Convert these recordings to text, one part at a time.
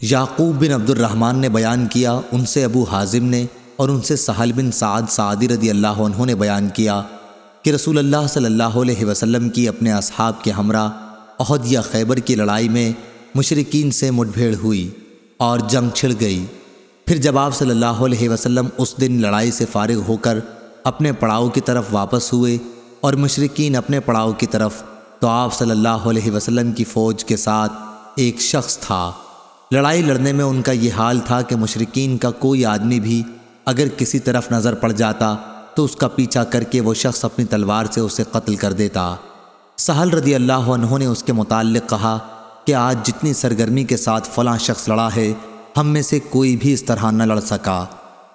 یعقوب بن عبد الرحمن نے بیان کیا، ان سے ابو حازم نے اور ان سے سہل بن سعد سعدی رضی اللہ عنہ نے بیان کیا کہ رسول اللہ صلی اللہ علیہ وسلم کی اپنے اصحاب کے ہمراہ عہد یا خیبر کی لڑائی میں مشرقین سے مٹ بھیڑ ہوئی اور جنگ چھڑ گئی۔ پھر جب آپ صلی اللہ علیہ وسلم اس دن لڑائی سے فارغ ہو کر اپنے پڑاؤ کی طرف واپس ہوئے اور مشرقین اپنے پڑاؤ کی طرف، تو آپ صلی اللہ علیہ وسلم کی فوج کے ساتھ ایک شخص تھا۔ لڑائی لڑنے میں ان کا یہ حال تھا کہ مشرقین کا کوئی آدمی بھی اگر کسی طرف نظر پڑ جاتا تو اس کا پیچھا کر کے وہ شخص اپنی تلوار سے اسے قتل کر دیتا۔ سہل رضی اللہ عنہ نے اس کے متعلق کہا کہ آج جتنی سرگرمی کے ساتھ فلاں شخص لڑا ہے، ہم میں سے کوئی بھی اس طرح نہ لڑ سکا۔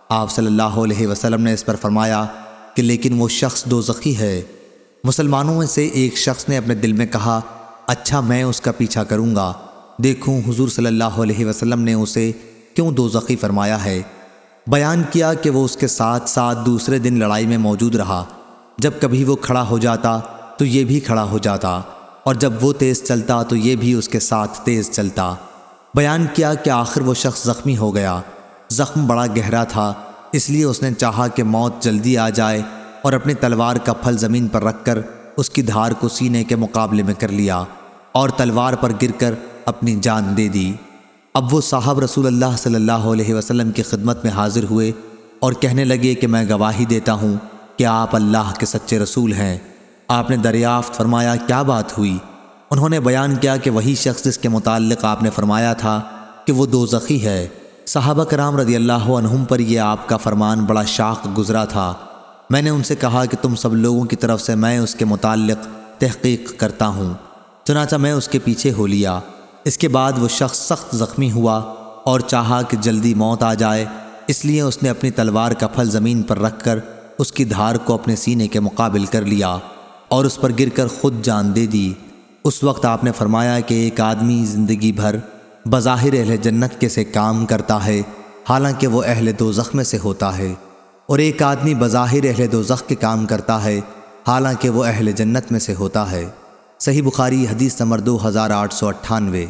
آپ صلی اللہ علیہ وسلم نے اس پر فرمایا کہ لیکن وہ شخص دو زخی ہے۔ مسلمانوں میں سے ایک شخص نے اپنے دل میں کہا اچھا میں اس کا پیچھا کروں گا۔ دیکھوں حضور صلی اللہ علیہ وسلم نے اسے کیوں دو زخی فرمایا ہے؟ بیان کیا کہ وہ اس کے ساتھ ساتھ دوسرے دن لڑائی میں موجود رہا۔ جب کبھی وہ کھڑا ہو جاتا تو یہ بھی کھڑا ہو جاتا، اور جب وہ تیز چلتا تو یہ بھی اس کے ساتھ تیز چلتا۔ بیان کیا کہ آخر وہ شخص زخمی ہو گیا۔ زخم بڑا گہرا تھا، اس لیے اس نے چاہا کہ موت جلدی آ جائے اور اپنی تلوار کا پھل زمین پر رکھ کر اس کی دھار کو سینے کے مقابلے میں کر لیا، اور تلوار پر گر کر اپنی جان دے دی۔ اب وہ صاحب رسول اللہ صلی اللہ علیہ وسلم کی خدمت میں حاضر ہوئے اور کہنے لگے کہ میں گواہی دیتا ہوں کہ آپ اللہ کے سچے رسول ہیں۔ آپ نے دریافت فرمایا، کیا بات ہوئی؟ انہوں نے بیان کیا کہ وہی شخص جس کے متعلق آپ نے فرمایا تھا کہ وہ دو زخی ہے۔ صحابہ کرام رضی اللہ عنہم پر یہ آپ کا فرمان بڑا شاق گزرا تھا۔ میں نے ان سے کہا کہ تم سب لوگوں کی طرف سے میں اس کے متعلق تحقیق کرتا ہوں۔ چنانچہ میں اس کے پیچھے ہو لیا۔ اس کے بعد وہ شخص سخت زخمی ہوا اور چاہا کہ جلدی موت آ جائے، اس لیے اس نے اپنی تلوار کا پھل زمین پر رکھ کر اس کی دھار کو اپنے سینے کے مقابل کر لیا اور اس پر گر کر خود جان دے دی۔ اس وقت آپ نے فرمایا کہ ایک آدمی زندگی بھر بظاہر اہل جنت کے سے کام کرتا ہے، حالانکہ وہ اہل دو زخم سے ہوتا ہے۔ اور ایک آدمی بظاہر اہل دو زخ کے کام کرتا ہے، حالانکہ وہ اہل جنت میں سے ہوتا ہے۔ صحیح بخاری حدیث نمبر دو ہزار آٹھ سو اٹھانوے۔